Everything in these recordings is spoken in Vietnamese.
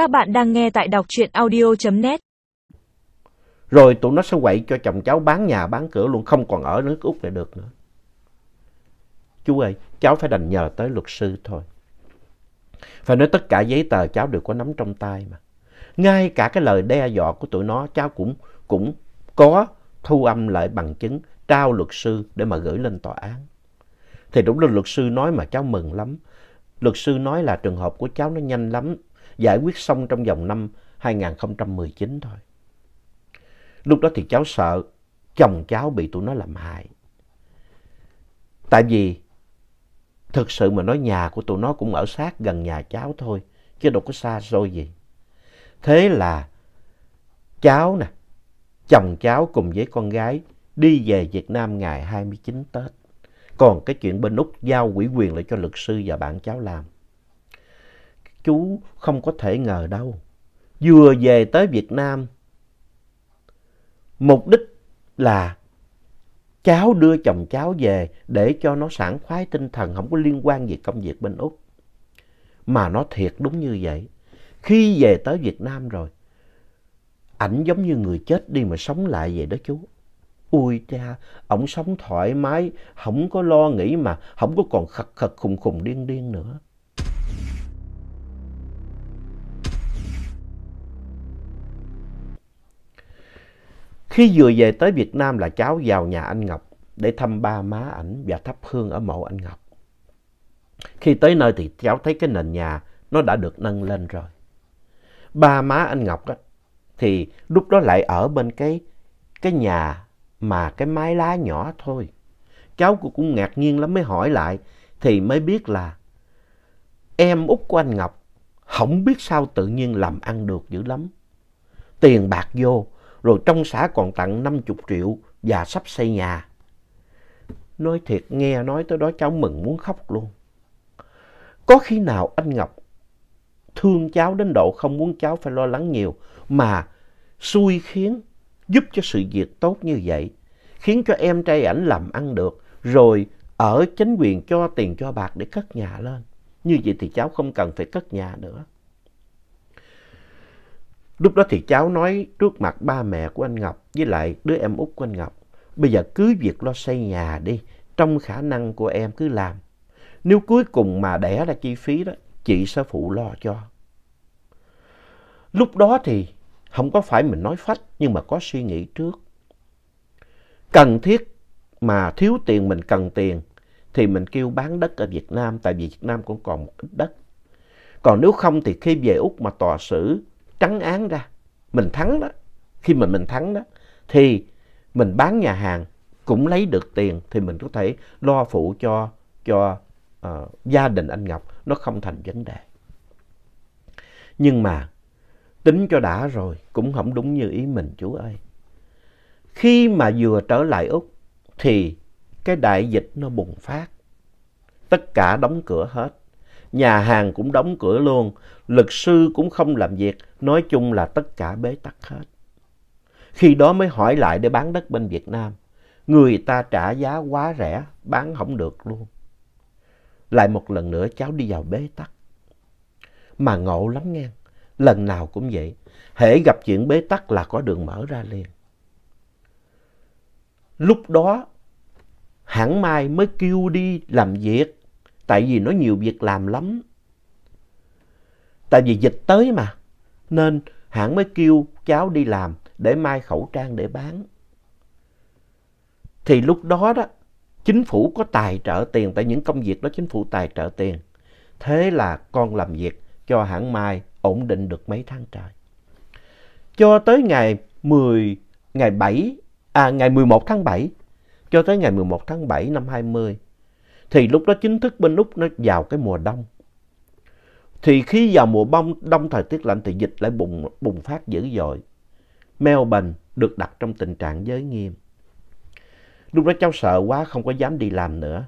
Các bạn đang nghe tại đọc truyện audio.net. Rồi tụi nó sẽ quậy cho chồng cháu bán nhà bán cửa luôn, không còn ở nước Úc này được nữa. Chú ơi, cháu phải đành nhờ tới luật sư thôi. Phải nói tất cả giấy tờ cháu đều có nắm trong tay mà. Ngay cả cái lời đe dọa của tụi nó cháu cũng, cũng có thu âm lại bằng chứng trao luật sư để mà gửi lên tòa án. Thì đúng là luật sư nói mà cháu mừng lắm. Luật sư nói là trường hợp của cháu nó nhanh lắm, giải quyết xong trong vòng năm 2019 thôi. Lúc đó thì cháu sợ chồng cháu bị tụi nó làm hại. Tại vì thực sự mà nói nhà của tụi nó cũng ở sát gần nhà cháu thôi, chứ đâu có xa xôi gì. Thế là cháu nè, chồng cháu cùng với con gái đi về Việt Nam ngày 29 Tết. Còn cái chuyện bên Úc giao quỹ quyền lại cho luật sư và bạn cháu làm. Chú không có thể ngờ đâu. Vừa về tới Việt Nam, mục đích là cháu đưa chồng cháu về để cho nó sảng khoái tinh thần, không có liên quan gì công việc bên Úc. Mà nó thiệt đúng như vậy. Khi về tới Việt Nam rồi, ảnh giống như người chết đi mà sống lại vậy đó chú. Ui cha, ổng sống thoải mái, không có lo nghĩ mà, không có còn khật khật khùng khùng điên điên nữa. Khi vừa về tới Việt Nam là cháu vào nhà anh Ngọc để thăm ba má ảnh và thắp hương ở mộ anh Ngọc. Khi tới nơi thì cháu thấy cái nền nhà nó đã được nâng lên rồi. Ba má anh Ngọc á, thì lúc đó lại ở bên cái, cái nhà mà cái mái lá nhỏ thôi. Cháu cũng ngạc nhiên lắm mới hỏi lại thì mới biết là em út của anh Ngọc không biết sao tự nhiên làm ăn được dữ lắm. Tiền bạc vô, rồi trong xã còn tặng 50 triệu và sắp xây nhà. Nói thiệt nghe nói tới đó cháu mừng muốn khóc luôn. Có khi nào anh Ngọc thương cháu đến độ không muốn cháu phải lo lắng nhiều mà xui khiến giúp cho sự việc tốt như vậy, khiến cho em trai ảnh làm ăn được, rồi ở chính quyền cho tiền cho bạc để cất nhà lên. Như vậy thì cháu không cần phải cất nhà nữa. Lúc đó thì cháu nói trước mặt ba mẹ của anh Ngọc với lại đứa em út của anh Ngọc. Bây giờ cứ việc lo xây nhà đi, trong khả năng của em cứ làm. Nếu cuối cùng mà đẻ ra chi phí đó, chị sẽ phụ lo cho. Lúc đó thì không có phải mình nói phách nhưng mà có suy nghĩ trước. Cần thiết mà thiếu tiền mình cần tiền thì mình kêu bán đất ở Việt Nam tại vì Việt Nam cũng còn một ít đất. Còn nếu không thì khi về Úc mà tòa xử trắng án ra, mình thắng đó, khi mà mình thắng đó thì mình bán nhà hàng cũng lấy được tiền thì mình có thể lo phụ cho cho uh, gia đình anh Ngọc nó không thành vấn đề. Nhưng mà tính cho đã rồi cũng không đúng như ý mình chú ơi. Khi mà vừa trở lại Úc thì cái đại dịch nó bùng phát. Tất cả đóng cửa hết. Nhà hàng cũng đóng cửa luôn. Luật sư cũng không làm việc. Nói chung là tất cả bế tắc hết. Khi đó mới hỏi lại để bán đất bên Việt Nam. Người ta trả giá quá rẻ, bán không được luôn. Lại một lần nữa cháu đi vào bế tắc. Mà ngộ lắm nghe. Lần nào cũng vậy. Hễ gặp chuyện bế tắc là có đường mở ra liền. Lúc đó hãng mai mới kêu đi làm việc. Tại vì nó nhiều việc làm lắm. Tại vì dịch tới mà. Nên hãng mới kêu cháu đi làm để mai khẩu trang để bán. Thì lúc đó đó, chính phủ có tài trợ tiền, tại những công việc đó chính phủ tài trợ tiền. Thế là con làm việc cho hãng mai ổn định được mấy tháng trời. Cho tới ngày 10, ngày 7, à ngày 11 tháng 7, cho tới ngày 11 tháng 7 năm 20, thì lúc đó chính thức bên Úc nó vào cái mùa đông. Thì khi vào mùa bông, đông thời tiết lạnh thì dịch lại bùng, bùng phát dữ dội. Melbourne được đặt trong tình trạng giới nghiêm. Lúc đó cháu sợ quá không có dám đi làm nữa.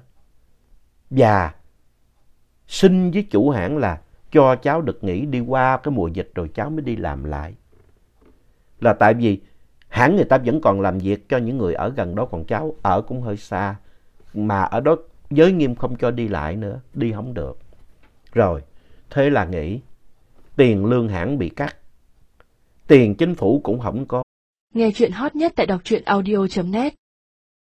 Và xin với chủ hãng là cho cháu được nghỉ đi qua cái mùa dịch rồi cháu mới đi làm lại. Là tại vì hãng người ta vẫn còn làm việc cho những người ở gần đó còn cháu ở cũng hơi xa. Mà ở đó giới nghiêm không cho đi lại nữa, đi không được. Rồi, thế là nghỉ. tiền lương hãng bị cắt, tiền chính phủ cũng không có. Nghe chuyện hot nhất tại đọc truyện audio.net